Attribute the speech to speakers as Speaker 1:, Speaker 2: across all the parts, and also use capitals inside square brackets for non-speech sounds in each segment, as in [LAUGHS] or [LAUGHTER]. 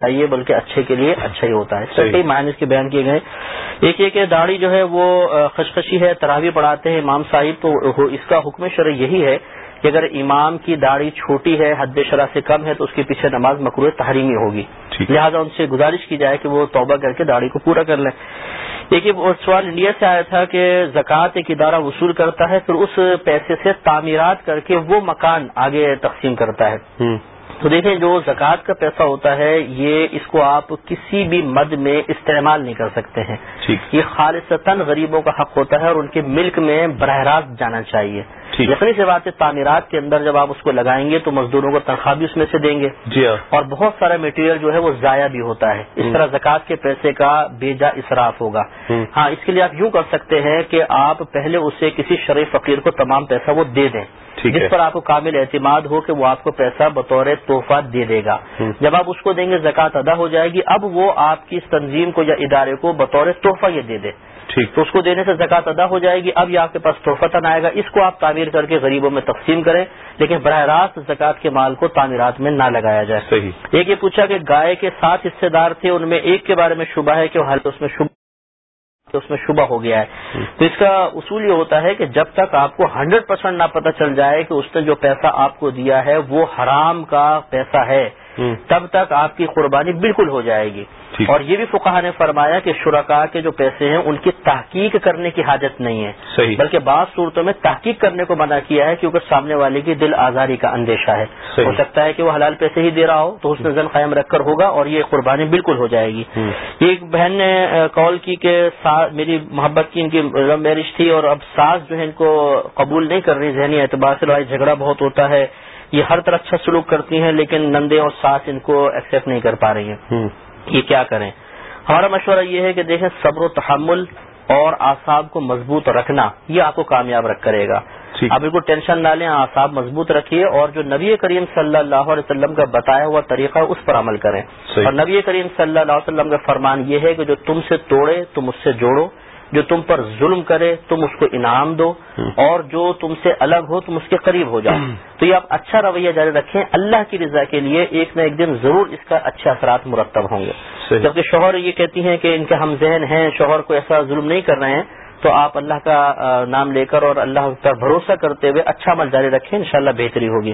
Speaker 1: چاہیے بلکہ اچھے کے لیے اچھا ہی ہوتا ہے۔ کئی معنی اس کے بیان کیے گئے۔ ایک یہ کہ داڑھی جو ہے وہ خشخشی ہے تراوی پڑھاتے ہیں امام صاحب تو اس کا حکم شرح یہی ہے کہ اگر امام کی داڑھی چھوٹی ہے حد شرح سے کم ہے تو اس کے پیچھے نماز مقروع تحریمی ہوگی۔ لہٰذا ان سے گزارش کی جائے کہ وہ توبہ کر کے داڑھی کو پورا کر لیں۔ ایک سوال انڈیا سے آیا تھا کہ زکوٰۃ ایک ادارہ وصول کرتا ہے پھر اس پیسے سے تعمیرات کر کے وہ مکان آگے تقسیم کرتا ہے۔ تو دیکھیں جو زکوٰۃ کا پیسہ ہوتا ہے یہ اس کو آپ کسی بھی مد میں استعمال نہیں کر سکتے ہیں۔ یہ خالصتاً غریبوں کا حق ہوتا ہے اور ان کے ملک میں براہ راست جانا چاہیے۔ یقینی سے بات ہے تعمیرات کے اندر جب آپ اس کو لگائیں گے تو مزدوروں کو تنخواہ بھی اس میں سے دیں گے۔ جی ہاں۔ اور بہت سارا میٹیریل جو ہے وہ ضائع بھی ہوتا ہے۔ اس طرح زکوٰۃ کے پیسے کا بے جا اصراف ہوگا ہاں اس کے لیے آپ یوں کر سکتے ہیں کہ آپ پہلے اسے کسی شریف فقیر کو تمام پیسہ وہ دے دیں۔ جس پر آپ کو کامل اعتماد ہو کہ وہ آپ کو پیسہ بطور تحفہ دے دے گا۔ جب آپ اس کو دیں گے زکوٰۃ ادا ہو جائے گی۔ اب وہ آپ کی اس تنظیم کو یا ادارے کو بطور تحفہ یہ دے دے۔ تو اس کو دینے سے زکوٰۃ ادا ہو جائے گی۔ اب یہ آپ کے پاس تحفہ آئے گا۔ اس کو آپ تعمیر کر کے غریبوں میں تقسیم کریں لیکن براہ راست زکوٰۃ کے مال کو تعمیرات میں نہ لگایا جائے۔ صحیح۔ ایک یہ پوچھا کہ گائے کے سات حصے دار تھے ان میں ایک کے بارے میں شبہ ہے کہ اس میں شبہ اس میں شبہ ہو گیا ہے۔ تو اس کا اصول یہ ہوتا ہے کہ جب تک آپ کو ہنڈریڈ پرسینٹ نہ پتہ چل جائے کہ اس نے جو پیسہ آپ کو دیا ہے وہ حرام کا پیسہ ہے۔ تب تک آپ کی قربانی بالکل ہو جائے گی۔ اور یہ بھی فقہ نے فرمایا کہ شرکا کے جو پیسے ہیں ان کی تحقیق کرنے کی حاجت نہیں ہے۔ صحیح۔ بلکہ بعض صورتوں میں تحقیق کرنے کو منع کیا ہے کیونکہ سامنے والے کی دل آزاری کا اندیشہ ہے۔ ہو سکتا ہے کہ وہ حلال پیسے ہی دے رہا ہو تو اس نے زن قائم رکھ کر ہوگا اور یہ قربانی بالکل ہو جائے گی۔ ایک بہن نے کال کی کہ میری محبت کی ان کی میرج تھی اور اب ساس جو ہے ان کو قبول نہیں کر رہی ذہنی اعتبار سے لڑائی جھگڑا بہت ہوتا ہے۔ یہ ہر طرح اچھا سلوک کرتی ہیں لیکن نندے اور ساس ان کو ایکسپٹ نہیں کر پا رہی ہیں۔ یہ کیا کریں؟ ہمارا مشورہ یہ ہے کہ دیکھیں صبر و تحمل اور آساب کو مضبوط رکھنا یہ آپ کو کامیاب رکھ کرے گا۔ آپ بالکل ٹینشن نہ لیں آساب مضبوط رکھیے اور جو نبی کریم صلی اللہ علیہ وسلم کا بتایا ہوا طریقہ اس پر عمل کریں۔ اور نبی کریم صلی اللہ علیہ وسلم کا فرمان یہ ہے کہ جو تم سے توڑے تم اس سے جوڑو۔ جو تم پر ظلم کرے تم اس کو انعام دو اور جو تم سے الگ ہو تم اس کے قریب ہو جاؤ تو یہ آپ اچھا رویہ جاری رکھیں اللہ کی رضا کے لیے ایک نہ ایک دن ضرور اس کا اچھے اثرات مرتب ہوں گے جبکہ شوہر یہ کہتی ہیں کہ ان کے ہم ذہن ہیں شوہر کو ایسا ظلم نہیں کر رہے ہیں تو آپ اللہ کا نام لے کر اور اللہ پر بھروسہ کرتے ہوئے اچھا عمل جاری رکھیں انشاءاللہ بہتری ہوگی۔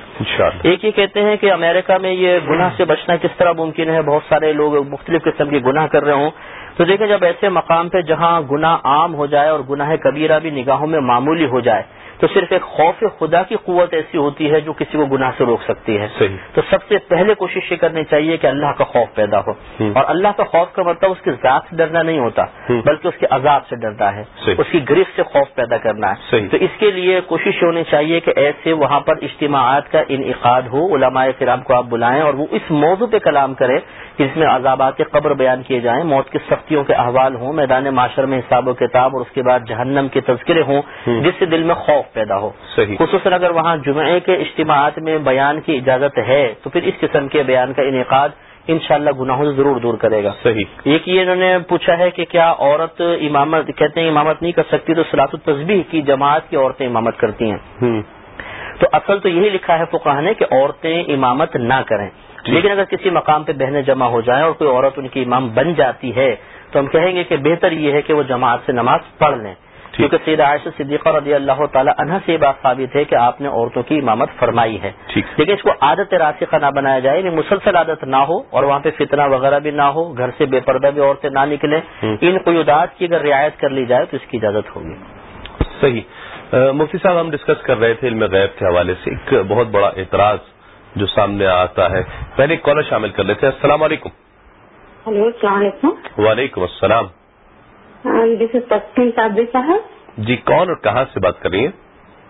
Speaker 1: ایک یہ کہتے ہیں کہ امریکہ میں یہ گناہ سے بچنا کس طرح ممکن ہے؟ بہت سارے لوگ مختلف قسم کے گناہ کر رہے ہوں۔ تو دیکھیں جب ایسے مقام پہ جہاں گناہ عام ہو جائے اور گناہ کبیرہ بھی نگاہوں میں معمولی ہو جائے تو صرف ایک خوف خدا کی قوت ایسی ہوتی ہے جو کسی کو گناہ سے روک سکتی ہے۔ صحیح۔ تو سب سے پہلے کوشش یہ کرنی چاہیے کہ اللہ کا خوف پیدا ہو۔ اور اللہ کا خوف کا مطلب اس کی ذات سے ڈرنا نہیں ہوتا بلکہ اس کے عذاب سے ڈرتا ہے۔ اس کی گرفت سے خوف پیدا کرنا ہے۔ تو اس کے لیے کوشش ہونی چاہیے کہ ایسے وہاں پر اجتماعات کا انعقاد ہو علماء کرام کو آپ بلائیں اور وہ اس موضوع پہ کلام کرے جس میں عذابات قبر بیان کیے جائیں موت کی سختیوں کے احوال ہوں میدان معاشر میں حساب و کتاب اور اس کے بعد جہنم کے تذکرے ہوں جس سے دل میں خوف پیدا ہو۔ خصوصاً اگر وہاں جمعے کے اجتماعات میں بیان کی اجازت ہے تو پھر اس قسم کے بیان کا انعقاد انشاءاللہ گناہوں سے ضرور دور کرے گا۔ صحیح۔ ایک یہ انہوں نے پوچھا ہے کہ کیا عورت امامت کہتے ہیں امامت نہیں کر سکتی تو سلاط التسبیح کی جماعت کی عورتیں امامت کرتی ہیں۔ تو اصل تو یہی لکھا ہے فقہ نے کہ عورتیں امامت نہ کریں۔ لیکن اگر کسی مقام پہ بہنیں جمع ہو جائیں اور کوئی عورت ان کی امام بن جاتی ہے تو ہم کہیں گے کہ بہتر یہ ہے کہ وہ جماعت سے نماز پڑھ لیں۔ کیونکہ سید عائشہ صدیقہ رضی اللہ تعالیٰ عنہ سے یہ بات ثابت ہے کہ آپ نے عورتوں کی امامت فرمائی ہے۔ لیکن اس کو عادت راسخہ نہ بنایا جائے یعنی مسلسل عادت نہ ہو اور وہاں پہ فتنہ وغیرہ بھی نہ ہو گھر سے بے پردہ بھی عورتیں نہ نکلیں۔ ان قیودات کی اگر رعایت کر لی جائے تو اس کی اجازت ہوگی۔
Speaker 2: صحیح۔ مفتی صاحب ہم ڈسکس کر رہے تھے علم غیب کے حوالے سے۔ ایک بہت بڑا اعتراض جو سامنے آتا ہے۔ پہلے کالر شامل کر لیتے ہیں۔ السلام علیکم۔
Speaker 3: ہلو السلام علیکم۔
Speaker 2: وعلیکم السلام۔
Speaker 3: دس از تسکین صاحب صاحب۔
Speaker 2: جی کون اور کہاں سے بات کر رہی ہیں؟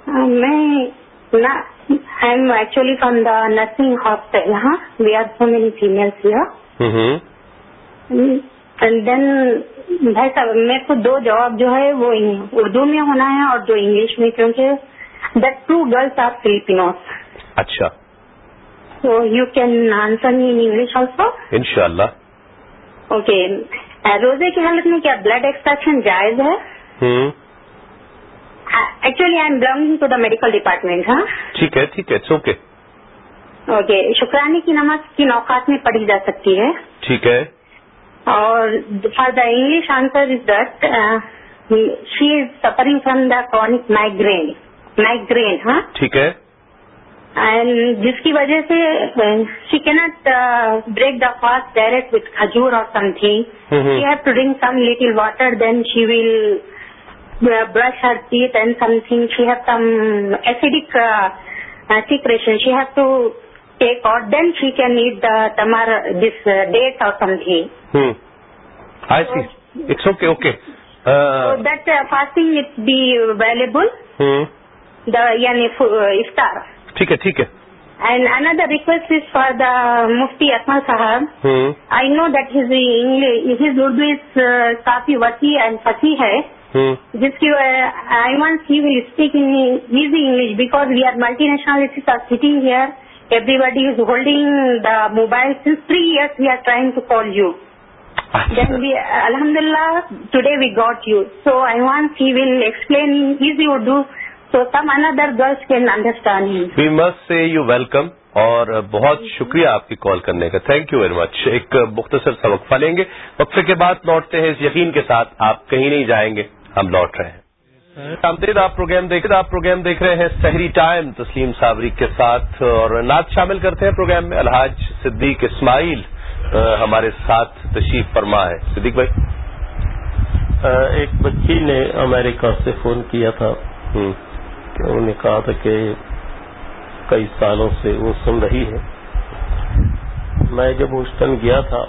Speaker 3: میں I am actually from the nursing hospital یہاں we are so many female and then بھائی صاحب میرے کو دو جواب جو ہے وہ اردو میں ہونا ہے اور دو انگلش میں کیونکہ that two girls are Filipinos
Speaker 2: اچھا۔
Speaker 3: So you can answer me in English also?
Speaker 2: انشاءاللہ
Speaker 3: اوکے روزے کی حالت میں کیا بلڈ ایکسٹریکشن جائز ہے actually I am belonging to the medical department ہاں
Speaker 2: ٹھیک ہے ٹھیک ہے اوکے
Speaker 3: اوکے شکرانے کی نماز کن اوقات میں پڑھی جا سکتی ہے
Speaker 2: ٹھیک ہے
Speaker 3: اور for the English answer is that she is suffering from the chronic migraine migraine ہاں
Speaker 2: ٹھیک ہے
Speaker 3: اینڈ جس کی وجہ سے she can not break the fast direct with khajoor or something she have to drink some little water then she will brush her teeth and something she have some acid secretion she have to take
Speaker 2: out then she can eat the
Speaker 3: ٹمر this date or something that
Speaker 2: fasting
Speaker 3: it be available یعنی افطار
Speaker 2: ٹھیک ہے ٹھیک ہے۔
Speaker 3: And another request is for the Mufti Akmal Sahab
Speaker 2: I
Speaker 3: know that his his Urdu is کافی وسیع and فصیح ہے۔ جس کی I
Speaker 2: want
Speaker 3: he will speak in easy English because we are multinational city here everybody is holding the mobile since three years we are trying to call you الحمد للہ today we got you so I want he will explain easy Urdu he will explain in easy Urdu so some another girls can understand him.
Speaker 2: We must say you welcome اور بہت شکریہ آپ کی کال کرنے کا۔ Thank you very much ایک مختصر سا وقفہ لیں گے۔ وقفے کے بعد لوٹتے ہیں اس یقین کے ساتھ۔ آپ کہیں نہیں جائیں گے۔ ہم لوٹ رہے ہیں۔ آمدید آپ پروگرام دیکھ آپ پروگرام دیکھ رہے ہیں سحری ٹائم۔ تسلیم صابری کے ساتھ اور نعت شامل کرتے ہیں پروگرام میں۔ الحاج صدیق اسماعیل ہمارے ساتھ تشریف فرما ہے۔ صدیق بھائی۔
Speaker 4: ایک بچی نے امریکہ سے فون کیا تھا۔ کہ انہوں نے کہا تھا کہ کئی سالوں سے وہ سن رہی ہے۔ میں جب ہوسٹن گیا تھا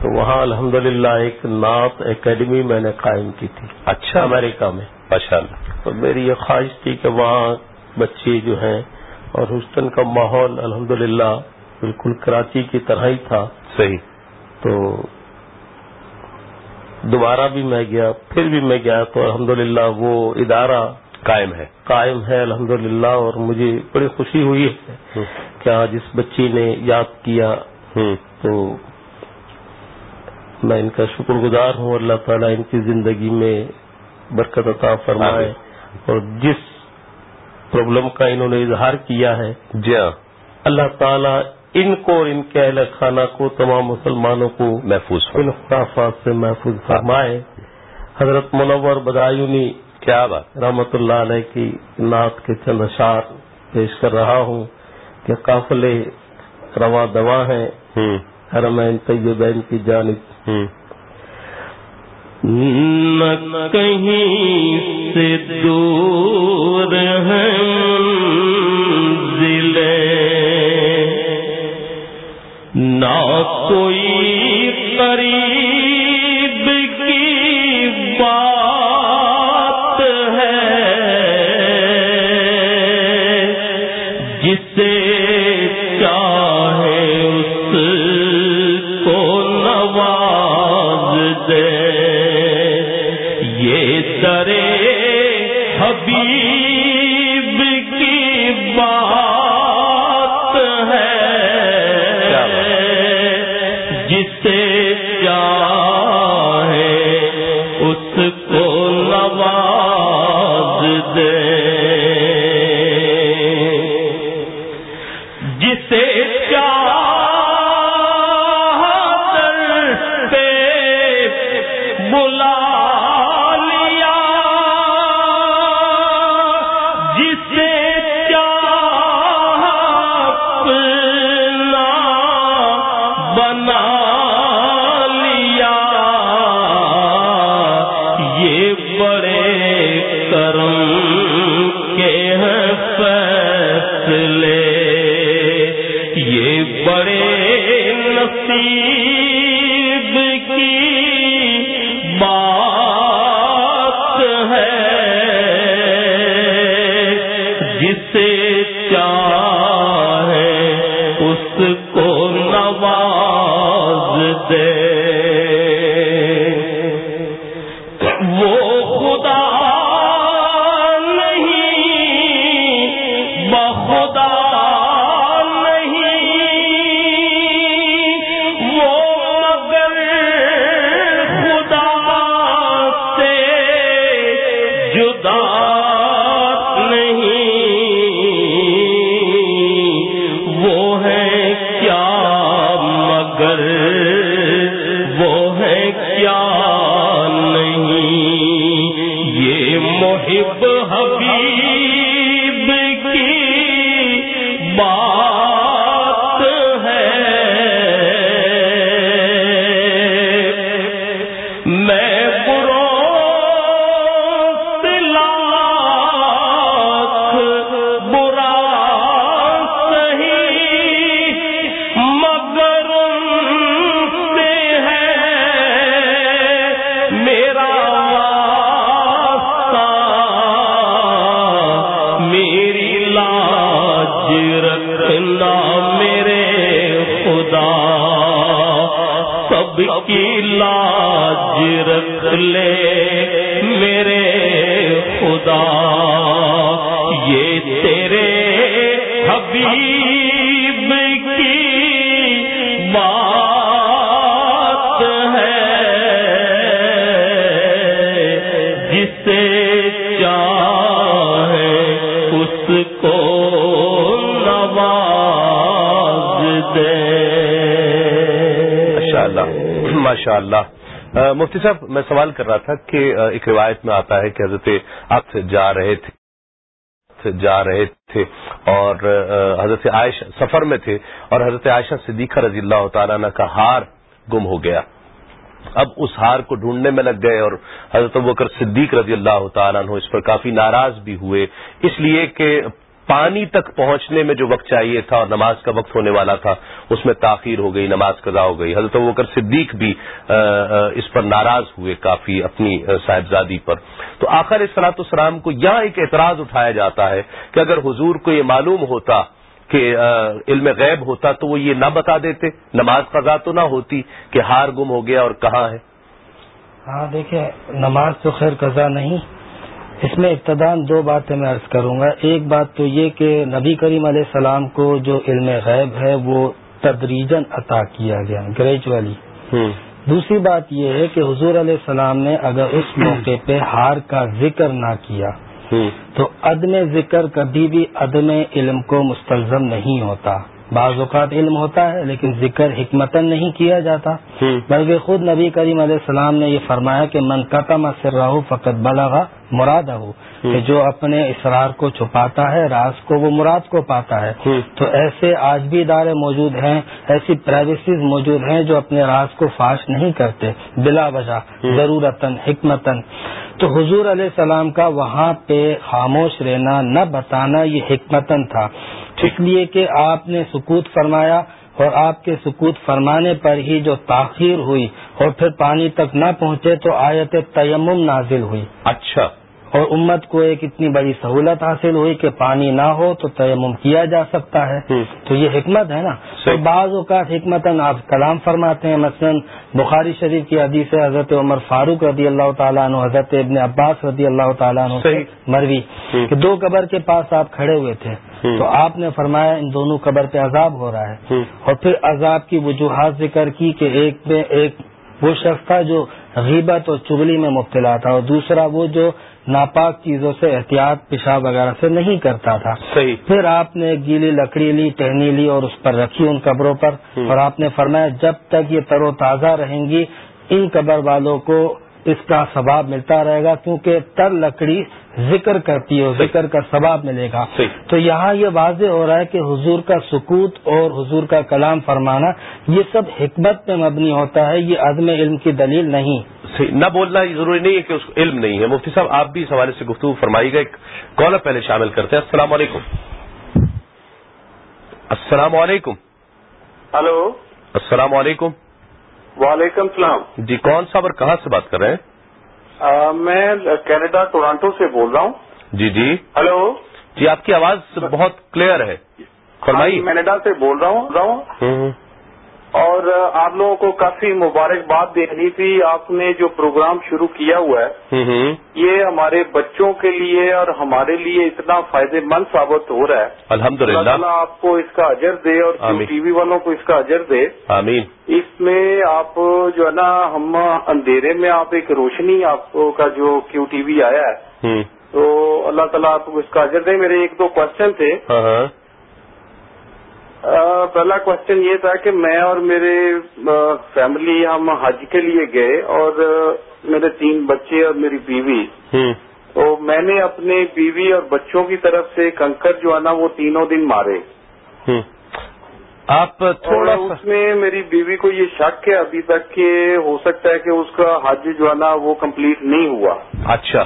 Speaker 4: تو وہاں الحمدللہ ایک نعت اکیڈمی میں نے قائم کی تھی۔
Speaker 2: اچھا۔
Speaker 4: امریکہ میں۔
Speaker 2: ماشاء اللہ
Speaker 4: تو میری یہ خواہش تھی کہ وہاں بچے جو ہیں اور ہوسٹن کا ماحول الحمدللہ بالکل کراچی کی طرح ہی تھا۔
Speaker 2: صحیح۔
Speaker 4: تو دوبارہ بھی میں گیا پھر بھی میں گیا تو الحمدللہ وہ ادارہ
Speaker 2: قائم ہے۔
Speaker 4: قائم ہے الحمدللہ اور مجھے بڑی خوشی ہوئی ہے کہ آج اس بچی نے یاد کیا۔ تو میں ان کا شکر گزار ہوں۔ اللہ تعالیٰ ان کی زندگی میں برکت عطا فرمائے۔ اور جس پرابلم کا انہوں نے اظہار کیا ہے
Speaker 2: جی ہاں۔
Speaker 4: اللہ تعالیٰ ان کو اور ان کے اہل خانہ کو تمام مسلمانوں کو
Speaker 2: محفوظ
Speaker 4: ان خرافات سے محفوظ فرمائے۔ حضرت منور بدایونی
Speaker 2: کیا بات؟
Speaker 4: رحمت اللہ علیہ کی نعت کے چند اشعار پیش کر رہا ہوں کہ قافلے رواں دواں ہیں۔ حرمین طیبین کی جانب۔ نہ کہیں سے دور ہے نہ کوئی قریب بلا محب حبیب
Speaker 2: مفتی صاحب، میں سوال کر رہا تھا کہ ایک روایت میں آتا ہے کہ حضرت آپ جا رہے تھے جا رہے تھے اور حضرت عائشہ سفر میں تھے اور حضرت عائشہ صدیقہ رضی اللہ تعالیٰ عنہ کا ہار گم ہو گیا۔ اب اس ہار کو ڈھونڈنے میں لگ گئے اور حضرت بکر صدیق رضی اللہ تعالیٰ عنہ اس پر کافی ناراض بھی ہوئے۔ اس لیے کہ پانی تک پہنچنے میں جو وقت چاہیے تھا اور نماز کا وقت ہونے والا تھا، اس میں تاخیر ہو گئی، نماز قضا ہو گئی۔ حضرت بکر صدیق بھی اس پر ناراض ہوئے کافی اپنی صاحبزادی پر۔ تو آخر اس السلام کو یہاں ایک اعتراض اٹھایا جاتا ہے کہ اگر حضور کو یہ معلوم ہوتا کہ علم غیب ہوتا تو وہ یہ نہ بتا دیتے، نماز قضا تو نہ ہوتی کہ ہار گم ہو گیا اور کہاں ہے۔
Speaker 5: ہاں دیکھیں، نماز تو خیر قضا نہیں اس میں ابتدان دو باتیں میں عرض کروں گا۔ ایک بات تو یہ کہ نبی کریم علیہ السلام کو جو علم غیب ہے وہ تدریجن عطا کیا گیا گریجولی۔ دوسری بات یہ ہے کہ حضور علیہ السلام نے اگر اس موقع پہ ہار کا ذکر نہ کیا تو عدم ذکر کبھی بھی عدم علم کو مستلزم نہیں ہوتا۔ بعض اوقات علم ہوتا ہے لیکن ذکر حکمتن نہیں کیا جاتا۔ بلکہ خود نبی کریم علیہ السلام نے یہ فرمایا کہ من قتم سر راہ فقط بلغا مراد ہو کہ جو اپنے اسرار کو چھپاتا ہے راز کو وہ مراد کو پاتا ہے۔ تو ایسے آج بھی ادارے موجود ہیں ایسی پرائیویسیز موجود ہیں جو اپنے راز کو فاش نہیں کرتے بلا وجہ ضرورتاً حکمتن تو حضور علیہ السلام کا وہاں پہ خاموش رہنا، نہ بتانا یہ حکمتن تھا۔ اس لیے کہ آپ نے سکوت فرمایا اور آپ کے سکوت فرمانے پر ہی جو تاخیر ہوئی اور پھر پانی تک نہ پہنچے تو آیت تیمم نازل ہوئی۔
Speaker 2: اچھا۔
Speaker 5: اور امت کو ایک اتنی بڑی سہولت حاصل ہوئی کہ پانی نہ ہو تو تیمم کیا جا سکتا ہے۔ تو یہ حکمت ہے نا۔ تو بعض اوقات حکمت آپ کلام فرماتے ہیں۔ مثلا بخاری شریف کی حدیث حضرت عمر فاروق رضی اللہ تعالیٰ عنہ حضرت ابن عباس رضی اللہ تعالیٰ عنہ مروی کہ دو قبر کے پاس آپ کھڑے ہوئے تھے۔ تو آپ نے فرمایا ان دونوں قبر پہ عذاب ہو رہا ہے۔ اور پھر عذاب کی وجوہات ذکر کی کہ ایک میں ایک وہ شخص تھا جو غیبت اور چگلی میں مبتلا تھا اور دوسرا وہ جو ناپاک چیزوں سے احتیاط پیشاب وغیرہ سے نہیں کرتا تھا۔
Speaker 2: صحیح۔
Speaker 5: پھر آپ نے گیلی لکڑی لی ٹہنی لی اور اس پر رکھی ان قبروں پر۔ اور آپ نے فرمایا جب تک یہ تر و تازہ رہیں گی ان قبر والوں کو اس کا ثواب ملتا رہے گا کیونکہ تر لکڑی ذکر کرتی ہے ذکر کا ثواب ملے گا۔ تو یہاں یہ واضح ہو رہا ہے کہ حضور کا سکوت اور حضور کا کلام فرمانا یہ سب حکمت پہ مبنی ہوتا ہے یہ عدم علم کی دلیل نہیں۔
Speaker 2: نہ بولنا ضروری نہیں ہے کہ اس کو علم نہیں ہے۔ مفتی صاحب آپ بھی اس حوالے سے گفتگو فرمائی گا ایک کالر پہلے شامل کرتے ہیں۔ السلام علیکم۔ السلام علیکم۔
Speaker 6: ہلو۔
Speaker 2: السلام علیکم۔
Speaker 6: وعلیکم السلام۔
Speaker 2: جی کون صاحب اور کہاں سے بات کر رہے ہیں؟
Speaker 6: میں کینیڈا ٹورانٹو سے بول رہا ہوں۔
Speaker 2: جی جی۔
Speaker 6: ہلو۔
Speaker 2: جی آپ کی آواز بہت کلیئر ہے۔ فرمائیے۔
Speaker 6: کینیڈا سے بول رہا ہوں۔ اور آپ لوگوں کو کافی مبارکباد دینی تھی۔ آپ نے جو پروگرام شروع کیا ہوا ہے یہ ہمارے بچوں کے لیے اور ہمارے لیے اتنا فائدے مند ثابت ہو رہا ہے۔
Speaker 2: الحمد
Speaker 6: اللہ
Speaker 2: للہ
Speaker 6: تعالیٰ آپ کو اس کا اجر دے اور۔ ٹی وی والوں کو اس کا اجر دے۔
Speaker 2: آمین۔
Speaker 6: اس میں آپ جو ہے نا ہم اندھیرے میں آپ ایک روشنی آپ کا جو کیو ٹی وی آیا ہے تو اللہ تعالیٰ آپ کو اس کا اجر دے۔ میرے ایک دو کوشچن تھے۔
Speaker 2: ہاں ہاں۔
Speaker 6: پہلا کوشچن یہ تھا کہ میں اور میرے فیملی ہم حج کے لیے گئے اور میرے تین بچے اور میری بیوی۔ تو میں نے اپنے بیوی اور بچوں کی طرف سے کنکر جو ہے نا وہ تینوں دن مارے۔
Speaker 2: آپ تھوڑا
Speaker 6: اس میں میری بیوی کو یہ شک ہے ابھی تک کہ ہو سکتا ہے کہ اس کا حج جو ہے نا وہ کمپلیٹ نہیں ہوا۔
Speaker 2: اچھا۔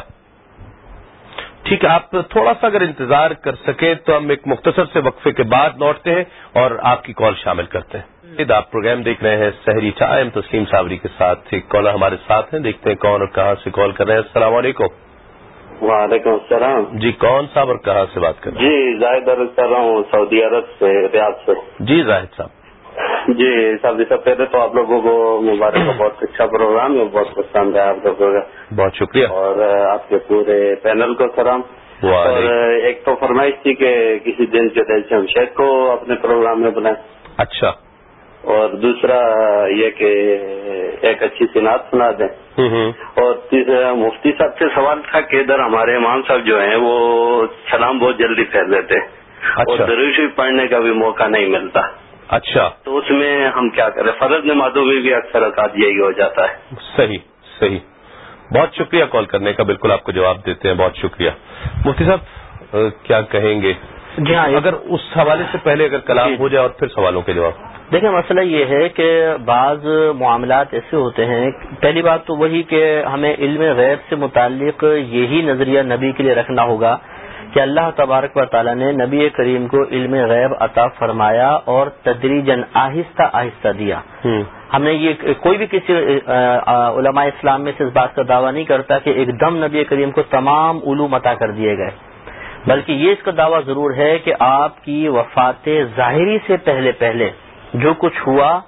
Speaker 2: ٹھیک ہے آپ تھوڑا سا اگر انتظار کر سکیں تو ہم ایک مختصر سے وقفے کے بعد لوٹتے ہیں اور آپ کی کال شامل کرتے ہیں۔ آپ پروگرام دیکھ رہے ہیں سحری چائم تسلیم صابری کے ساتھ۔ ایک کالر ہمارے ساتھ ہیں دیکھتے ہیں کون اور کہاں سے کال کر رہے ہیں۔ السلام علیکم۔
Speaker 7: وعلیکم السلام۔
Speaker 2: جی کون صاحب اور کہاں سے بات کر رہے
Speaker 7: ہیں؟ جی زاہد عرض کر رہا ہوں سعودی عرب سے ریاض سے۔
Speaker 2: جی زاہد صاحب۔
Speaker 7: جی صاحب جی سب پہلے تو آپ لوگوں کو مبارک کا بہت اچھا پروگرام ہے بہت پسند ہے آپ لوگوں کا۔
Speaker 2: بہت شکریہ۔
Speaker 7: اور آپ کے پورے پینل کو سلام۔ اور ایک تو فرمائش تھی کہ کسی دن جو ہے ہم شیخ کو اپنے پروگرام میں بنائیں
Speaker 2: اچھا۔
Speaker 7: اور دوسرا یہ کہ ایک اچھی صنعت سنا دیں۔ اور تیسرا مفتی صاحب سے سوال تھا کہ ادھر ہمارے امام صاحب جو ہیں وہ سلام بہت جلدی پھیر دیتے اور
Speaker 2: اچھا۔
Speaker 7: دروشی پڑھنے کا بھی موقع نہیں ملتا۔
Speaker 2: اچھا۔
Speaker 7: تو اس میں ہم کیا کریں؟ فرض نمازوں میں بھی اکثر اوقات یہی ہو جاتا ہے۔
Speaker 2: صحیح صحیح۔ بہت شکریہ کال کرنے کا بالکل آپ کو جواب دیتے ہیں بہت شکریہ۔ مفتی صاحب کیا کہیں گے؟
Speaker 1: جی ہاں
Speaker 2: اگر اس حوالے سے پہلے اگر کلام ہو جائے اور پھر سوالوں کے جواب۔
Speaker 1: دیکھیں مسئلہ یہ ہے کہ بعض معاملات ایسے ہوتے ہیں پہلی بات تو وہی کہ ہمیں علم غیر سے متعلق یہی نظریہ نبی کے لیے رکھنا ہوگا کہ اللہ تبارک و تعالیٰ نے نبی کریم کو علم غیب عطا فرمایا اور تدریجن آہستہ آہستہ دیا۔ ہم نے یہ کوئی بھی کسی علماء اسلام میں سے اس بات کا دعویٰ نہیں کرتا کہ ایک دم نبی کریم کو تمام علوم عطا کر دیے گئے۔ بلکہ یہ اس کا دعویٰ ضرور ہے کہ آپ کی وفات ظاہری سے پہلے پہلے جو کچھ ہوا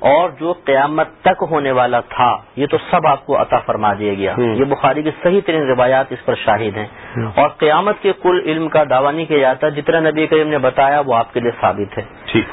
Speaker 1: اور جو قیامت تک ہونے والا تھا یہ تو سب آپ کو عطا فرما دیا گیا۔ یہ بخاری کی صحیح ترین روایات اس پر شاہد ہیں۔ اور قیامت کے کل علم کا دعویٰ نہیں کیا جاتا جتنا نبی کریم نے بتایا وہ آپ کے لیے ثابت ہے۔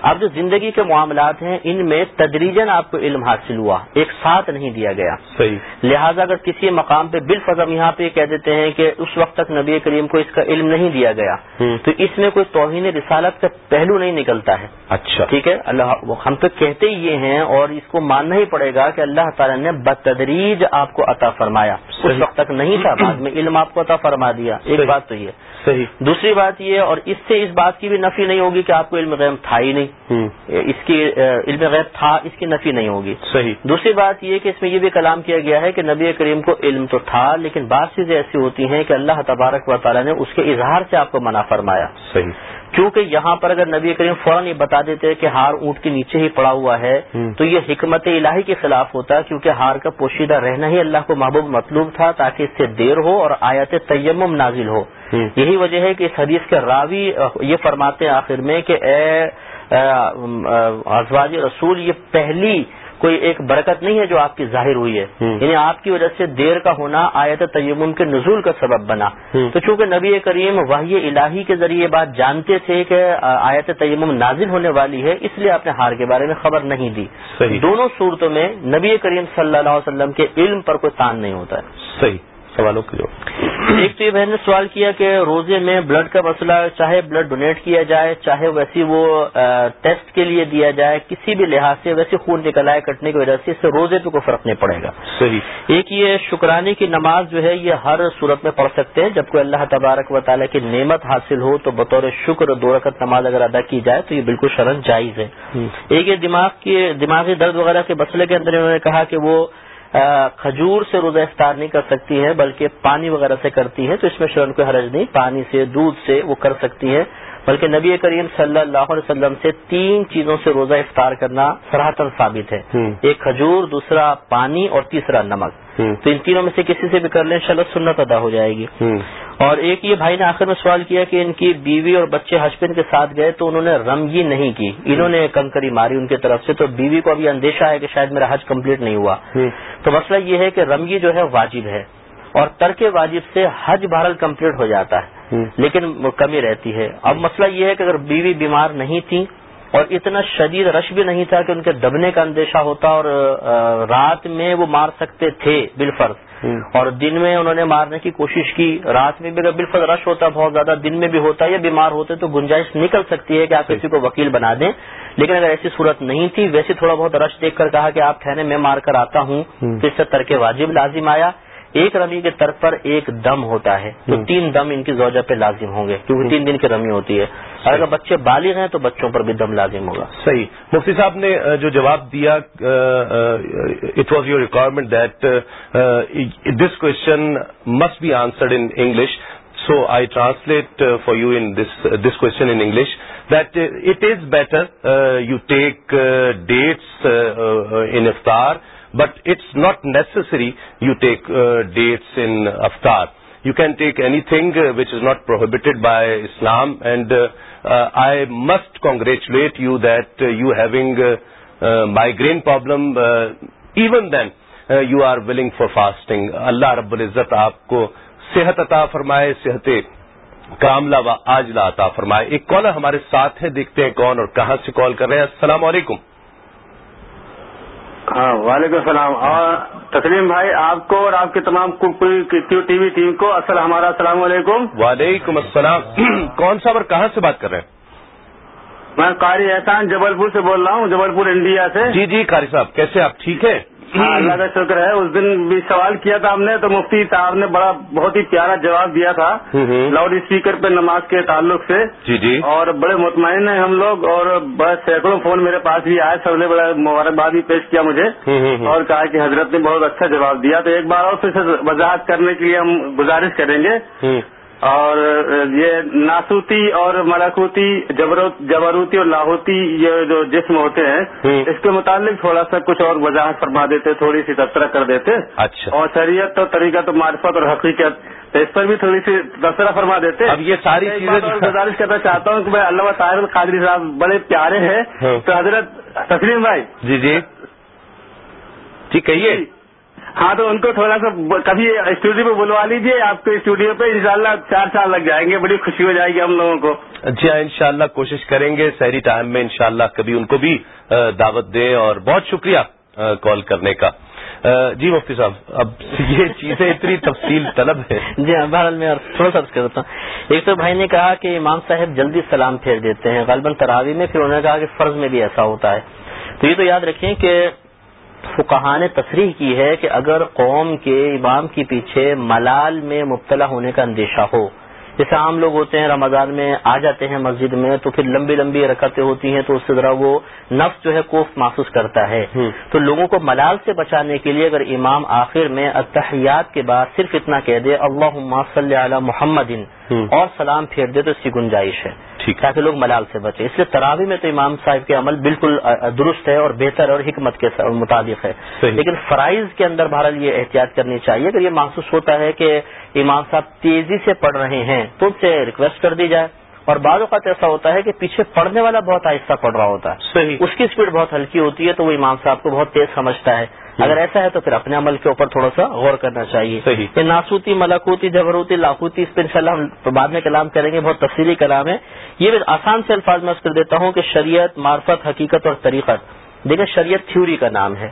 Speaker 1: اب جو زندگی کے معاملات ہیں ان میں تدریجن آپ کو علم حاصل ہوا ایک ساتھ نہیں دیا گیا۔
Speaker 2: صحیح۔
Speaker 1: لہٰذا اگر کسی مقام پہ بال فضم یہاں پہ کہہ دیتے ہیں کہ اس وقت تک نبی کریم کو اس کا علم نہیں دیا گیا تو اس میں کوئی توہین رسالت کا پہلو نہیں نکلتا ہے۔
Speaker 2: اچھا۔
Speaker 1: ٹھیک ہے؟ اللہ ہم تو کہتے ہی یہ ہیں اور اس کو ماننا ہی پڑے گا کہ اللہ تعالیٰ نے بتدریج آپ کو عطا فرمایا۔ اس وقت تک نہیں تھا بعد میں علم آپ کو عطا فرما دیا۔ ایک بات تو یہ۔
Speaker 2: صحیح۔
Speaker 1: دوسری بات یہ اور اس سے اس بات کی بھی نفی نہیں ہوگی کہ آپ کو علم غیب تھا ہی نہیں۔ اس کی علم غیب تھا اس کی نفی نہیں ہوگی۔
Speaker 2: صحیح۔
Speaker 1: دوسری بات یہ کہ اس میں یہ بھی کلام کیا گیا ہے کہ نبی کریم کو علم تو تھا لیکن بعض چیزیں ایسی ہوتی ہیں کہ اللہ تبارک و تعالیٰ نے اس کے اظہار سے آپ کو منع فرمایا۔
Speaker 2: صحیح۔
Speaker 1: کیونکہ یہاں پر اگر نبی کریم فوراً یہ بتا دیتے کہ ہار اونٹ کے نیچے ہی پڑا ہوا ہے تو یہ حکمت الہی کے خلاف ہوتا کیونکہ ہار کا پوشیدہ رہنا ہی اللہ کو محبوب مطلوب تھا تاکہ اس سے دیر ہو اور آیات تیمم نازل ہو۔ یہی وجہ ہے کہ اس حدیث کے راوی یہ فرماتے ہیں آخر میں کہ اے ازواج رسول یہ پہلی کوئی ایک برکت نہیں ہے جو آپ کی ظاہر ہوئی ہے۔ یعنی آپ کی وجہ سے دیر کا ہونا آیت تیمم کے نزول کا سبب بنا۔ تو چونکہ نبی کریم وحی الہی کے ذریعے بات جانتے تھے کہ آیت تیمم نازل ہونے والی ہے اس لیے آپ نے ہار کے بارے میں خبر نہیں دی۔ دونوں صورتوں میں نبی کریم صلی اللہ علیہ وسلم کے علم پر کوئی تان نہیں ہوتا۔ ہے
Speaker 2: صحیح۔ سوالوں کے جو
Speaker 1: ایک تو یہ بہن نے سوال کیا کہ روزے میں بلڈ کا مسئلہ چاہے بلڈ ڈونیٹ کیا جائے چاہے ویسی وہ ٹیسٹ کے لیے دیا جائے کسی بھی لحاظ سے ویسے خون نکل آئے کٹنے کی وجہ سے اس سے روزے پہ کوئی فرق نہیں پڑے گا۔
Speaker 2: صحیح۔
Speaker 1: ایک یہ شکرانے کی نماز جو ہے یہ ہر صورت میں پڑھ سکتے ہیں جب کوئی اللہ تبارک و تعالیٰ کی نعمت حاصل ہو تو بطور شکر دو رکعت نماز اگر ادا کی جائے تو یہ بالکل شرن جائز ہے۔ ایک یہ دماغ کی دماغی درد وغیرہ کے مسئلے کے اندر انہوں نے کہا کہ وہ کھجور سے روزہ افطار نہیں کر سکتی ہے بلکہ پانی وغیرہ سے کرتی ہے تو اس میں شرن کوئی حرج نہیں پانی سے دودھ سے وہ کر سکتی ہے۔ بلکہ نبی کریم صلی اللہ علیہ وسلم سے تین چیزوں سے روزہ افطار کرنا سراہتن ثابت ہے۔ ایک کھجور دوسرا پانی اور تیسرا نمک۔ تو ان تینوں میں سے کسی سے بھی کر لیں شلط سنت ادا ہو جائے گی۔ اور ایک یہ بھائی نے آخر میں سوال کیا کہ ان کی بیوی اور بچے ہسبینڈ کے ساتھ گئے تو انہوں نے رمگی نہیں کی۔ انہوں نے کنکری ماری ان کی طرف سے تو بیوی کو ابھی اندیشہ ہے کہ شاید میرا حج کمپلیٹ نہیں ہوا۔ تو مسئلہ یہ ہے کہ رمگی جو ہے واجب ہے اور ترک واجب سے حج بہرحال کمپلیٹ ہو جاتا ہے۔ لیکن کمی رہتی ہے۔ اب مسئلہ یہ ہے کہ اگر بیوی بیمار نہیں تھی اور اتنا شدید رش بھی نہیں تھا کہ ان کے دبنے کا اندیشہ ہوتا اور رات میں وہ مار سکتے تھے بالفرض۔ اور دن میں انہوں نے مارنے کی کوشش کی۔ رات میں بھی اگر بالفظ رش ہوتا بہت زیادہ دن میں بھی ہوتا یا بیمار ہوتے تو گنجائش نکل سکتی ہے کہ آپ کسی کو وکیل بنا دیں۔ لیکن اگر ایسی صورت نہیں تھی ویسے تھوڑا بہت رش دیکھ کر کہا کہ آپ ٹھہرے میں مار کر آتا ہوں۔ تو اس سے ترک واجب لازم آیا۔ ایک رمی کے طرف پر ایک دم ہوتا ہے۔ تو تین دم ان کی زوجہ پہ لازم ہوں گے کیونکہ تین دن کی رمی ہوتی ہے۔ اور اگر بچے بالغ ہیں تو بچوں پر بھی دم لازم ہوگا۔
Speaker 2: صحیح۔ مفتی صاحب نے جو جواب دیا it was your requirement that this question must be answered in English so I translate for you in this question in English that it is better you take dates in افطار but it's not necessary you take uh, dates in you can take anything which is not prohibited by Islam and I must congratulate you that you having migraine problem even then you are willing for fasting اللہ رب العزت آپ کو صحت عطا فرمائے صحت کاملہ و آجلا عطا فرمائے ایک کالر ہمارے ساتھ ہے دیکھتے ہیں کون اور کہاں سے کال کر رہے ہیں السلام علیکم
Speaker 8: ہاں وعلیکم السلام۔ اور تسلیم بھائی آپ کو اور آپ کے تمام ٹی وی ٹیم کو اصل ہمارا السلام علیکم۔
Speaker 2: وعلیکم السلام۔ [CLEARS THROAT] کون سا اور کہاں سے بات کر رہے ہیں؟
Speaker 8: میں قاری احسان جبل پور سے بول رہا ہوں جبل پور انڈیا سے۔
Speaker 2: جی جی قاری صاحب کیسے آپ ٹھیک ہے
Speaker 8: ہاں اللہ کا شکر ہے اس دن بھی سوال کیا تھا ہم نے تو مفتی صاحب نے بڑا بہت ہی پیارا جواب دیا تھا لاؤڈ اسپیکر پہ نماز کے تعلق سے۔
Speaker 2: جی جی۔
Speaker 8: اور بڑے مطمئن ہیں ہم لوگ اور سینکڑوں فون میرے پاس بھی آئے سب نے بڑا مبارکباد بھی پیش کیا مجھے۔ اور کہا کہ حضرت نے بہت اچھا جواب دیا تو ایک بار اور پھر وضاحت کرنے کے لیے ہم گزارش کریں گے۔ اور یہ ناسوتی اور ملاکوتی جبروتی اور لاہوتی یہ جو جسم ہوتے ہیں اس کے متعلق تھوڑا سا کچھ اور وضاحت فرما دیتے تھوڑی سی تبصرہ کر دیتے۔
Speaker 2: اچھا۔
Speaker 8: اور شریعت تو طریقہ تو معرفت اور حقیقت اس پر بھی تھوڑی سی تبصرہ فرما دیتے۔
Speaker 2: اب یہ ساری چیزیں
Speaker 8: گزارش کرنا چاہتا ہوں کہ میں علامہ طاہر القادری صاحب بڑے پیارے ہیں۔ تو حضرت تسلیم بھائی۔
Speaker 2: جی جی۔ جی کہیے۔
Speaker 8: ہاں تو ان کو تھوڑا سا کبھی اسٹوڈیو پہ بلوا لیجیے آپ کے اسٹوڈیو پہ انشاءاللہ چار سال لگ جائیں گے بڑی خوشی ہو جائے گی ہم لوگوں کو۔
Speaker 2: جی ہاں انشاءاللہ کوشش کریں گے سحری ٹائم میں انشاءاللہ کبھی ان کو بھی دعوت دیں اور بہت شکریہ کال کرنے کا۔ جی مفتی صاحب اب [LAUGHS] یہ چیزیں اتنی تفصیل طلب ہے
Speaker 1: جی ہاں بہرحال میں تھوڑا سا کرتا ہوں۔ ایک تو بھائی نے کہا کہ امام صاحب جلدی سلام پھیر دیتے ہیں غالباً تراوی میں پھر انہوں نے کہا کہ فرض میں بھی ایسا ہوتا ہے۔ تو یہ تو یاد رکھیں کہ فقہ نے تصریح کی ہے کہ اگر قوم کے امام کے پیچھے ملال میں مبتلا ہونے کا اندیشہ ہو جیسے عام لوگ ہوتے ہیں رمضان میں آ جاتے ہیں مسجد میں تو پھر لمبی لمبی رکعتیں ہوتی ہیں تو اس سے ذرا وہ نفس جو ہے کوف محسوس کرتا ہے۔ تو لوگوں کو ملال سے بچانے کے لیے اگر امام آخر میں اتحیات کے بعد صرف اتنا کہہ دے اللہ صلی علی محمد اور سلام پھیر دے تو اس کی گنجائش ہے۔ تاکہ لوگ ملال سے بچے اس لیے تراوی میں تو امام صاحب کے عمل بالکل درست ہے اور بہتر اور حکمت کے مطابق ہے۔ لیکن فرائض کے اندر بہرحال یہ احتیاط کرنی چاہیے۔ اگر یہ محسوس ہوتا ہے کہ امام صاحب تیزی سے پڑھ رہے ہیں تو ان سے ریکویسٹ کر دی جائے۔ اور بعض اوقات ایسا ہوتا ہے کہ پیچھے پڑھنے والا بہت آہستہ پڑھ رہا ہوتا ہے۔ اس کی اسپیڈ بہت ہلکی ہوتی ہے تو وہ امام صاحب کو بہت تیز سمجھتا ہے۔ اگر ایسا ہے تو پھر اپنے عمل کے اوپر تھوڑا سا غور کرنا چاہیے۔
Speaker 2: صحیح۔
Speaker 1: ناسوتی ملاکوتی جبروتی لاکوتی اس پہ ان شاء اللہ ہم بعد میں کلام کریں گے بہت تفصیلی کلام ہے۔ یہ بھی آسان سے الفاظ میں کر دیتا ہوں کہ شریعت معرفت حقیقت اور طریقت۔ دیکھیں شریعت تھیوری کا نام ہے۔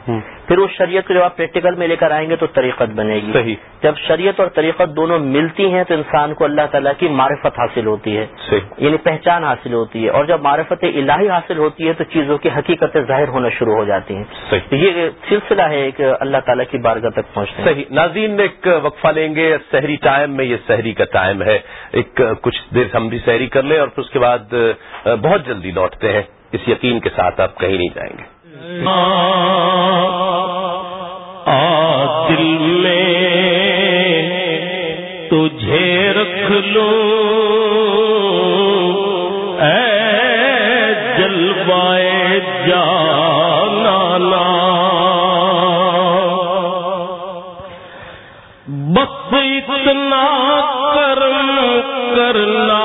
Speaker 1: پھر اس شریعت کو جب آپ پریکٹیکل میں لے کر آئیں گے تو طریقت بنے گی۔
Speaker 2: صحیح۔
Speaker 1: جب شریعت اور طریقت دونوں ملتی ہیں تو انسان کو اللہ تعالیٰ کی معرفت حاصل ہوتی ہے۔
Speaker 2: صحیح۔
Speaker 1: یعنی پہچان حاصل ہوتی ہے۔ اور جب معرفت الہی حاصل ہوتی ہے تو چیزوں کی حقیقتیں ظاہر ہونا شروع ہو جاتی ہیں۔
Speaker 2: صحیح۔
Speaker 1: یہ سلسلہ ہے ایک اللہ تعالیٰ کی بارگاہ تک پہنچنے
Speaker 2: صحیح۔ ناظرین ایک وقفہ لیں گے۔ سحری ٹائم میں یہ سحری کا ٹائم ہے۔ ایک کچھ دیر ہم بھی سحری کر لیں اور پھر اس کے بعد بہت جلدی لوٹتے ہیں۔ اس یقین کے ساتھ آپ کہیں نہیں جائیں گے۔
Speaker 4: دل میں تجھے رکھ لو۔ اے جلوائے جانا بس اتنا کرم کرنا۔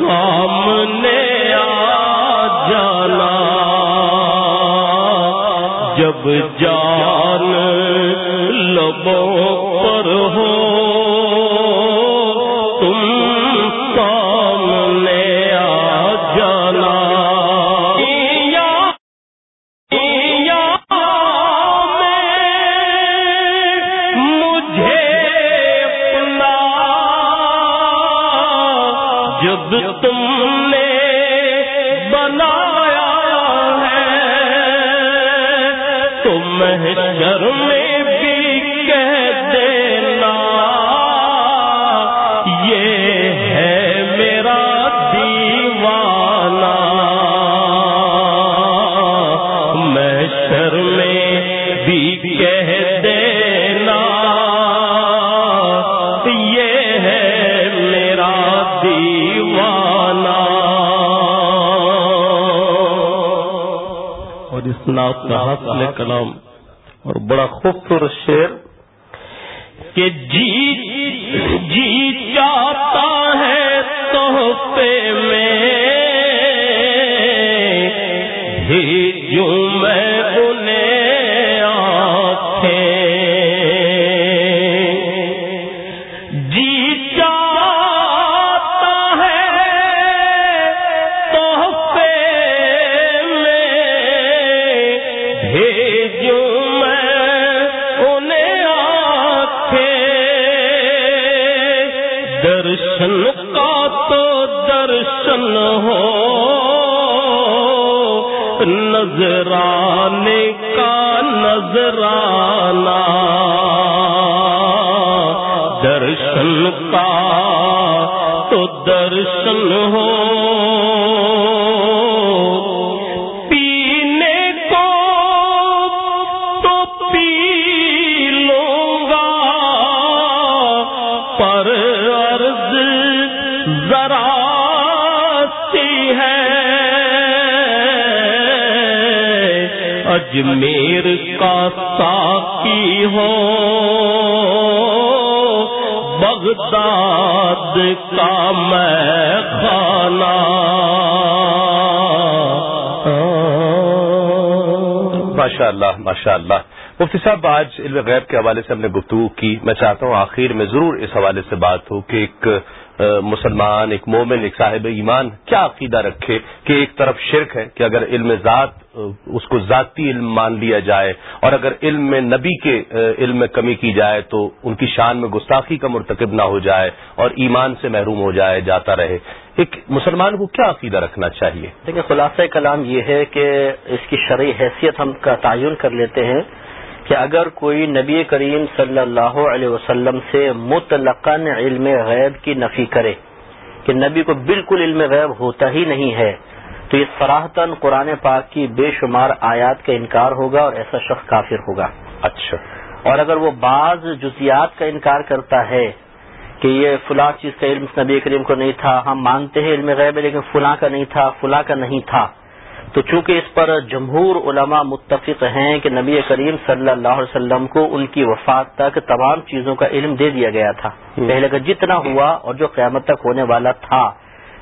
Speaker 4: سامنے آ جانا جب جان لبوں پر ہو تم ہو نظرانے کا نظرانہ درشن کا تو درشن ہو۔ اجمیر کا ساکی ہو، بغداد کا میں خانہ
Speaker 2: ماشاء اللہ ماشاء اللہ مفتی صاحب، آج علم غیب کے حوالے سے ہم نے گفتگو کی۔ میں چاہتا ہوں آخر میں ضرور اس حوالے سے بات ہو کہ ایک مسلمان، ایک مومن، ایک صاحب ایمان، کیا عقیدہ رکھے کہ ایک طرف شرک ہے کہ اگر علم ذات اس کو ذاتی علم مان لیا جائے اور اگر علم میں نبی کے علم میں کمی کی جائے تو ان کی شان میں گستاخی کا مرتکب نہ ہو جائے اور ایمان سے محروم ہو جائے، جاتا رہے۔ ایک مسلمان کو کیا عقیدہ رکھنا چاہیے؟
Speaker 1: دیکھیں، خلاصہ کلام یہ ہے کہ اس کی شرعی حیثیت ہم کا تعین کر لیتے ہیں۔ کہ اگر کوئی نبی کریم صلی اللہ علیہ وسلم سے متلقن علم غیب کی نفی کرے کہ نبی کو بالکل علم غیب ہوتا ہی نہیں ہے تو یہ سراہتاً قرآن پاک کی بے شمار آیات کا انکار ہوگا اور ایسا شخص کافر ہوگا۔
Speaker 2: اچھا۔
Speaker 1: اور اگر وہ بعض جزیات کا انکار کرتا ہے کہ یہ فلاں چیز کا علم نبی کریم کو نہیں تھا ہم مانتے ہیں علم غیب ہے لیکن فلاں کا نہیں تھا فلاں کا نہیں تھا تو چونکہ اس پر جمہور علماء متفق ہیں کہ نبی کریم صلی اللہ علیہ وسلم کو ان کی وفات تک تمام چیزوں کا علم دے دیا گیا تھا۔ پہلے کا جتنا ہوا اور جو قیامت تک ہونے والا تھا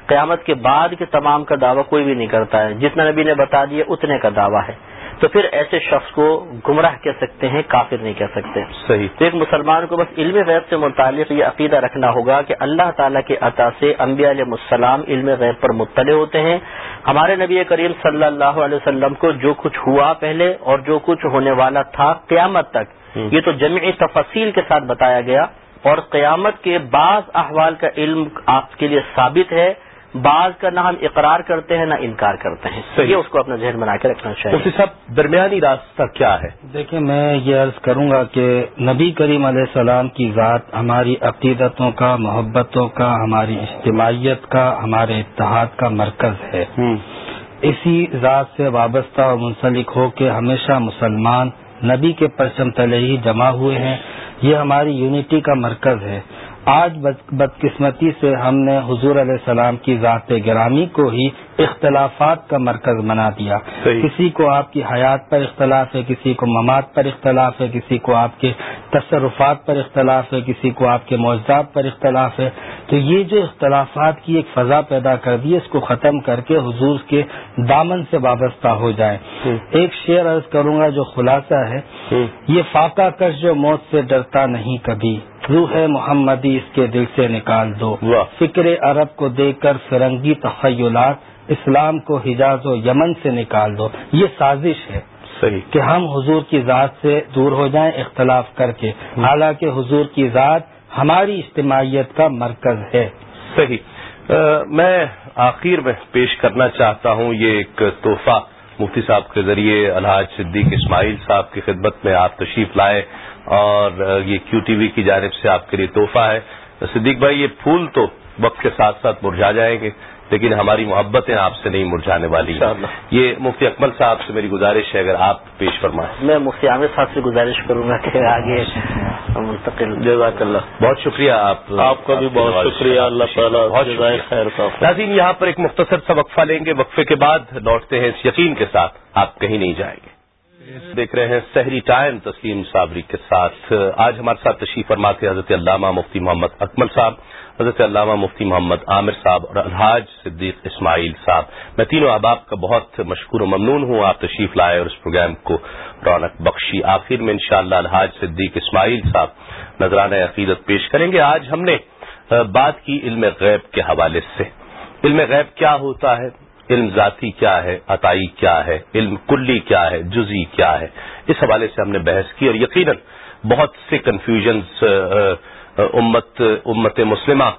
Speaker 1: قیامت کے بعد کے تمام کا دعویٰ کوئی بھی نہیں کرتا ہے۔ جتنا نبی نے بتا دیا اتنے کا دعویٰ ہے۔ تو پھر ایسے شخص کو گمراہ کہہ سکتے ہیں کافر نہیں کہہ سکتے۔
Speaker 2: صحیح۔
Speaker 1: تو ایک مسلمان کو بس علم غیب سے متعلق یہ عقیدہ رکھنا ہوگا کہ اللہ تعالیٰ کے عطا سے انبیاء علیہ السلام علم غیب پر مطلع ہوتے ہیں۔ ہمارے نبی کریم صلی اللہ علیہ وسلم کو جو کچھ ہوا پہلے اور جو کچھ ہونے والا تھا قیامت تک یہ تو جمعی تفصیل کے ساتھ بتایا گیا۔ اور قیامت کے بعض احوال کا علم آپ کے لیے ثابت ہے۔ بعض کا نہ ہم اقرار کرتے ہیں نہ انکار کرتے ہیں۔
Speaker 2: صحیح۔
Speaker 1: یہ اس کو اپنا ذہن بنا کے رکھنا چاہیے
Speaker 2: مفتی صاحب درمیانی راستہ کیا ہے؟
Speaker 5: دیکھیں میں یہ عرض کروں گا کہ نبی کریم علیہ السلام کی ذات ہماری عقیدتوں کا محبتوں کا ہماری اجتماعیت کا ہمارے اتحاد کا مرکز ہے۔ اسی ذات سے وابستہ اور منسلک ہو کے ہمیشہ مسلمان نبی کے پرچم تلے ہی جمع ہوئے ہیں۔ یہ ہماری یونٹی کا مرکز ہے۔ آج بدقسمتی سے ہم نے حضور علیہ السلام کی ذات گرامی کو ہی اختلافات کا مرکز بنا دیا۔ کسی کو آپ کی حیات پر اختلاف ہے کسی کو مماد پر اختلاف ہے کسی کو آپ کے تصرفات پر اختلاف ہے کسی کو آپ کے معجزات پر اختلاف ہے۔ تو یہ جو اختلافات کی ایک فضا پیدا کر دی اس کو ختم کر کے حضور کے دامن سے وابستہ ہو جائے۔ ایک شعر عرض کروں گا جو خلاصہ ہے۔ یہ فاقہ کش جو موت سے ڈرتا نہیں کبھی روح محمدی اس کے دل سے نکال دو۔ فکر عرب کو دیکھ کر فرنگی تخیلات اسلام کو حجاز و یمن سے نکال دو۔ یہ سازش ہے صحیح۔ کہ ہم حضور کی ذات سے دور ہو جائیں اختلاف کر کے۔ حالانکہ حضور کی ذات ہماری اجتماعیت کا مرکز ہے۔
Speaker 2: صحیح۔ میں آخر میں پیش کرنا چاہتا ہوں یہ ایک تحفہ۔ مفتی صاحب کے ذریعے الحاظ صدیق اسماعیل صاحب کی خدمت میں آپ تشریف لائے اور یہ کیو ٹی وی کی جانب سے آپ کے لیے تحفہ ہے۔ صدیق بھائی یہ پھول تو وقت کے ساتھ ساتھ مرجھا جائیں گے۔ لیکن ہماری محبتیں آپ سے نہیں مرجھانے والی۔ یہ مفتی اکمل صاحب سے میری گزارش ہے اگر آپ پیش فرمائیں۔
Speaker 1: میں مفتی عامر صاحب سے گزارش کروں گا کہ آگے منتقل۔ جزاک اللہ۔
Speaker 2: بہت شکریہ آپ۔
Speaker 4: آپ کا بھی بہت شکریہ اللہ تعالیٰ
Speaker 2: ناظرین یہاں پر ایک مختصر سا وقفہ لیں گے۔ وقفے کے بعد لوٹتے ہیں اس یقین کے ساتھ آپ کہیں نہیں جائیں گے۔ دیکھ رہے ہیں سحری ٹائم تسلیم صابری کے ساتھ۔ آج ہمارے ساتھ تشریف فرماتے حضرت علامہ مفتی محمد اکمل صاحب۔ حضرت علامہ مفتی محمد عامر صاحب اور الحاج صدیق اسماعیل صاحب۔ میں تینوں احباب کا بہت مشکور و ممنون ہوں، آپ تشریف لائے اور اس پروگرام کو رونق بخشی۔ آخر میں انشاءاللہ الحاج صدیق اسماعیل صاحب نذرانہ عقیدت پیش کریں گے۔ آج ہم نے بات کی علم غیب کے حوالے سے۔ علم غیب کیا ہوتا ہے؟ علم ذاتی کیا ہے؟ عطائی کیا ہے؟ علم کلی کیا ہے؟ جزی کیا ہے؟ اس حوالے سے ہم نے بحث کی اور یقیناً بہت سے کنفیوژنس امت امت مسلمہ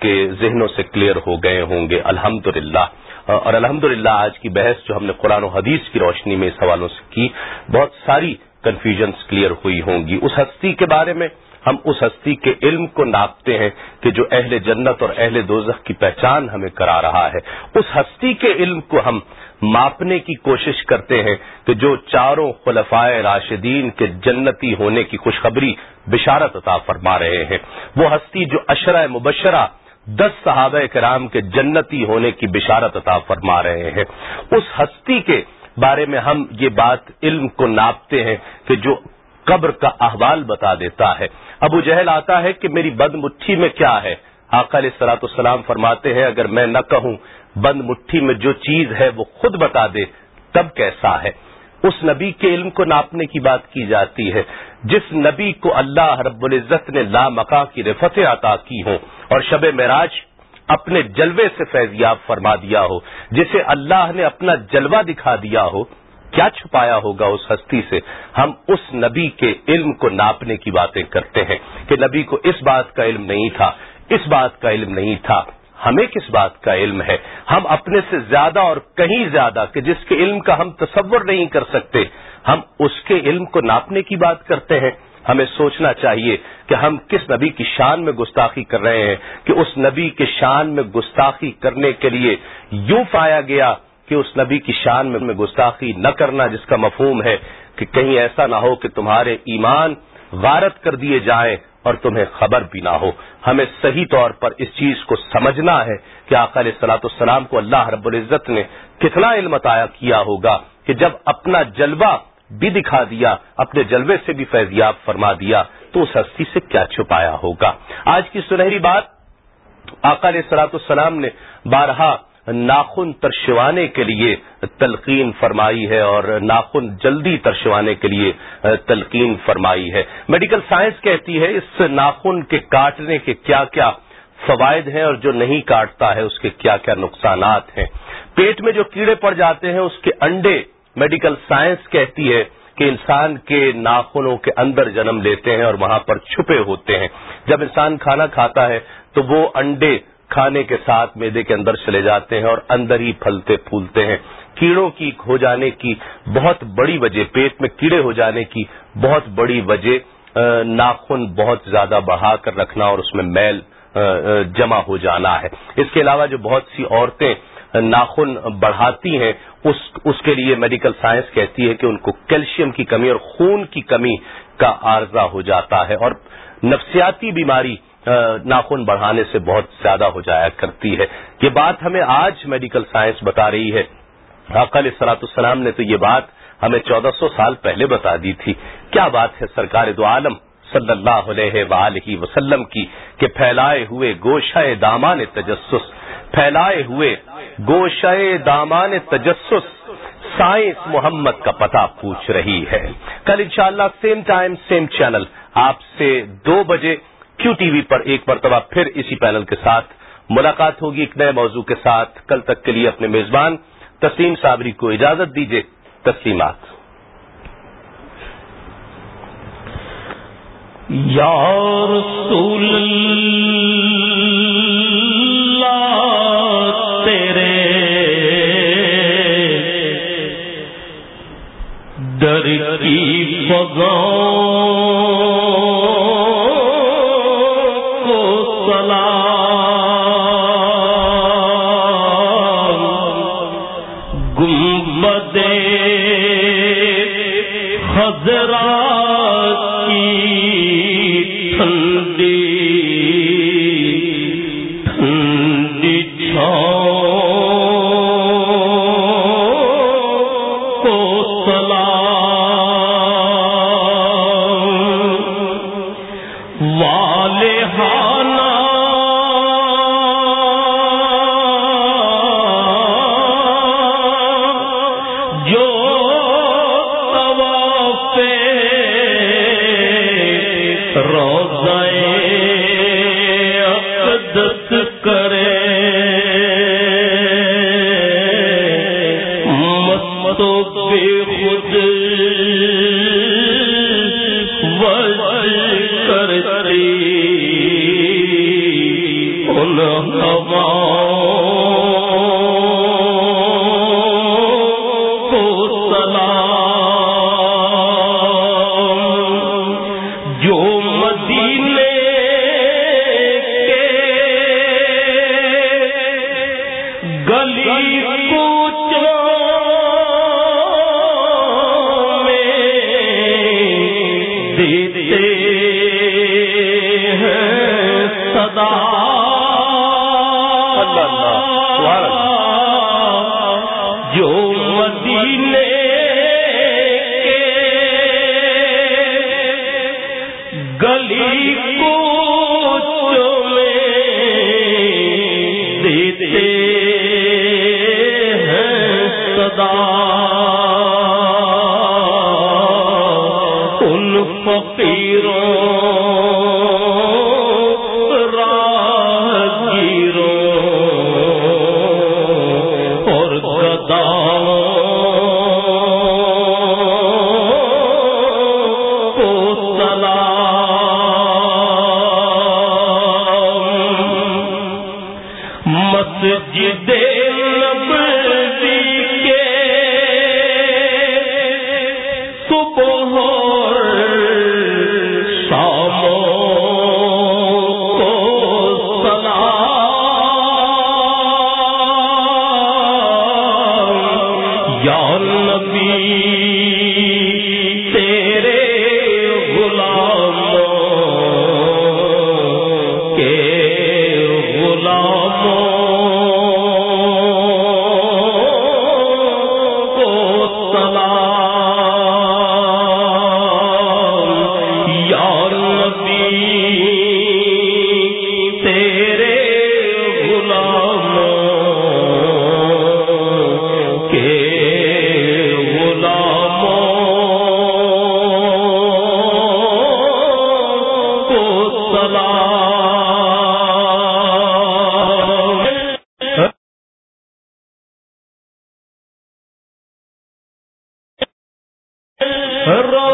Speaker 2: کے ذہنوں سے کلیئر ہو گئے ہوں گے الحمد اور الحمد آج کی بحث جو ہم نے قرآن و حدیث کی روشنی میں اس حوالوں سے کی، بہت ساری کنفیوژنس کلیئر ہوئی ہوں گی۔ اس ہستی کے بارے میں ہم اس ہستی کے علم کو ناپتے ہیں کہ جو اہل جنت اور اہل دوزخ کی پہچان ہمیں کرا رہا ہے۔ اس ہستی کے علم کو ہم ماپنے کی کوشش کرتے ہیں کہ جو چاروں خلفائے راشدین کے جنتی ہونے کی خوشخبری بشارت عطا فرما رہے ہیں۔ وہ ہستی جو اشرہ مبشرہ دس صحابہ کرام کے جنتی ہونے کی بشارت عطا فرما رہے ہیں۔ اس ہستی کے بارے میں ہم یہ بات علم کو ناپتے ہیں کہ جو قبر کا احوال بتا دیتا ہے۔ ابو جہل آتا ہے کہ میری بند مٹھی میں کیا ہے؟ علیہ سلاۃ السلام فرماتے ہیں، اگر میں نہ کہوں بند مٹھی میں جو چیز ہے وہ خود بتا دے، تب کیسا ہے؟ اس نبی کے علم کو ناپنے کی بات کی جاتی ہے۔ جس نبی کو اللہ رب العزت نے مکا کی رفتیں عطا کی ہوں اور شب معراج اپنے جلوے سے فیضیاب فرما دیا ہو، جسے اللہ نے اپنا جلوہ دکھا دیا ہو، کیا چھپایا ہوگا اس ہستی سے؟ ہم اس نبی کے علم کو ناپنے کی باتیں کرتے ہیں کہ نبی کو اس بات کا علم نہیں تھا، اس بات کا علم نہیں تھا۔ ہمیں کس بات کا علم ہے؟ ہم اپنے سے زیادہ اور کہیں زیادہ کہ جس کے علم کا ہم تصور نہیں کر سکتے، ہم اس کے علم کو ناپنے کی بات کرتے ہیں۔ ہمیں سوچنا چاہیے کہ ہم کس نبی کی شان میں گستاخی کر رہے ہیں، کہ اس نبی کے شان میں گستاخی کرنے کے لیے یوں پایا گیا کہ اس نبی کی شان میں گستاخی نہ کرنا جس کا مفہوم ہے کہ کہیں ایسا نہ ہو کہ تمہارے ایمان غارت کر دیے جائیں اور تمہیں خبر بھی نہ ہو۔ ہمیں صحیح طور پر اس چیز کو سمجھنا ہے کہ آخر سلاۃ السلام کو اللہ رب العزت نے کتنا علم عطایا کیا ہوگا کہ جب اپنا جلوہ بھی دکھا دیا، اپنے جلوے سے بھی فیضیاب فرما دیا، تو اس ہستی سے کیا چھپایا ہوگا؟ آج کی سنہری بات علیہ سلاۃ السلام نے بارہا ناخن ترشوانے کے لیے تلقین فرمائی ہے اور ناخن جلدی ترشوانے کے لیے تلقین فرمائی ہے۔ میڈیکل سائنس کہتی ہے اس ناخن کے کاٹنے کے کیا کیا فوائد ہیں اور جو نہیں کاٹتا ہے اس کے کیا کیا نقصانات ہیں۔ پیٹ میں جو کیڑے پڑ جاتے ہیں اس کے انڈے، میڈیکل سائنس کہتی ہے کہ انسان کے ناخنوں کے اندر جنم لیتے ہیں اور وہاں پر چھپے ہوتے ہیں۔ جب انسان کھانا کھاتا ہے تو وہ انڈے کھانے کے ساتھ میدے کے اندر چلے جاتے ہیں اور اندر ہی پھلتے پھولتے ہیں۔ کیڑوں کی ہو جانے کی بہت بڑی وجہ، پیٹ میں کیڑے ہو جانے کی بہت بڑی وجہ ناخن بہت زیادہ بڑھا کر رکھنا اور اس میں میل جمع ہو جانا ہے۔ اس کے علاوہ جو بہت سی عورتیں ناخن بڑھاتی ہیں، اس اس کے لیے میڈیکل سائنس کہتی ہے کہ ان کو کیلشیم کی کمی اور خون کی کمی کا عارضہ ہو جاتا ہے اور نفسیاتی بیماری ناخن بڑھانے سے بہت زیادہ ہو جایا کرتی ہے۔ یہ بات ہمیں آج میڈیکل سائنس بتا رہی ہے۔ اقل سلاط السلام نے تو یہ بات ہمیں چودہ سو سال پہلے بتا دی تھی۔ کیا بات ہے سرکار دو عالم صلی اللہ علیہ وآلہ وسلم کی کہ پھیلائے ہوئے گوشہ دامان تجسس، پھیلائے ہوئے گوشہ دامان تجسس سائنس محمد کا پتہ پوچھ رہی ہے۔ کل انشاءاللہ سیم ٹائم سیم چینل آپ سے دو بجے کیو ٹی وی پر ایک مرتبہ پھر اسی پینل کے ساتھ ملاقات ہوگی ایک نئے موضوع کے ساتھ۔ کل تک کے لیے اپنے میزبان تسلیم صابری کو اجازت دیجیے۔ تسلیمات۔
Speaker 4: یا رسول اللہ تیرے در کی فضاؤں
Speaker 9: تو بے خود کرتی۔
Speaker 4: ان ہوا مسجد را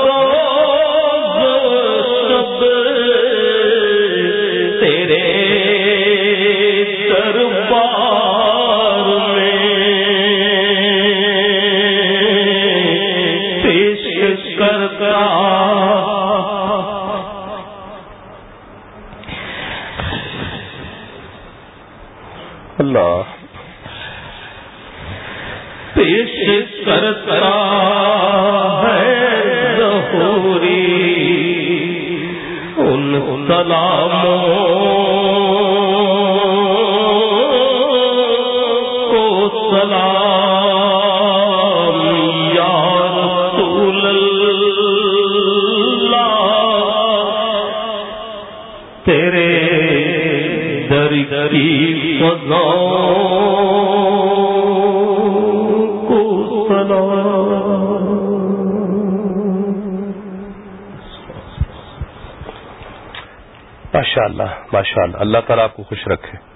Speaker 4: اللہ تعالیٰ آپ کو خوش رکھے۔